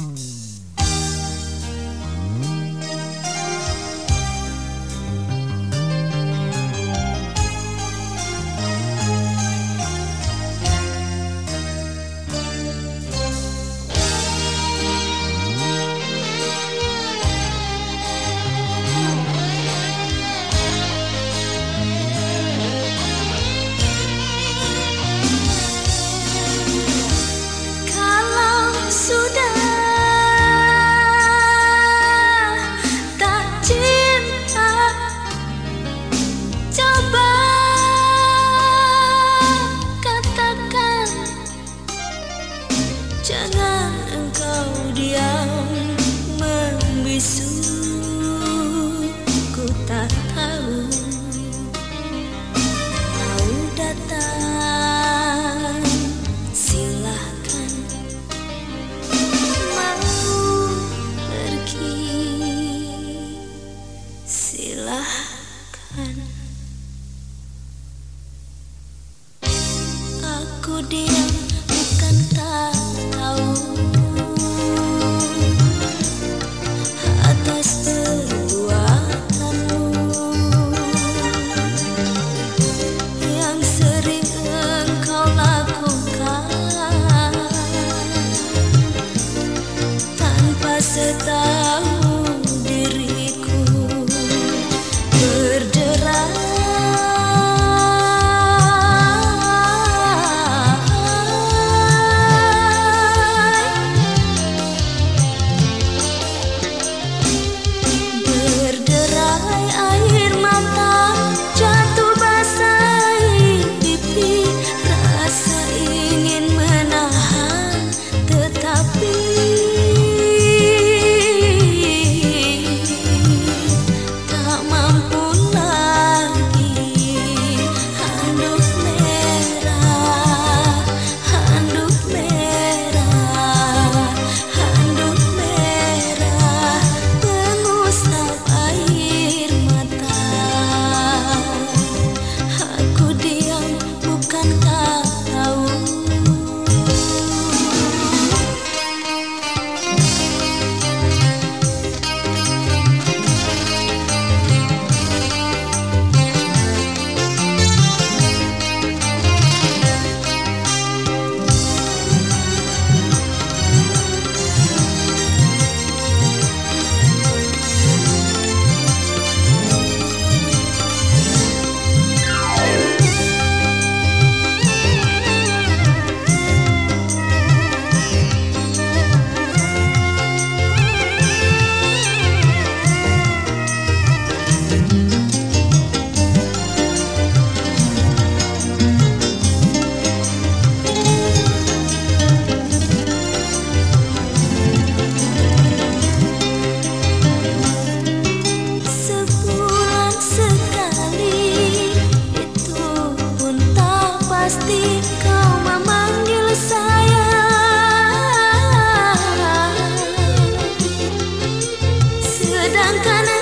Mm. Jangan engkau diam membisu Ku tak tahu. Mau datang Silahkan Mau pergi Silahkan Aku diam bukan tak Oh. cantar. pasti kau memanggil saya. Sedangkan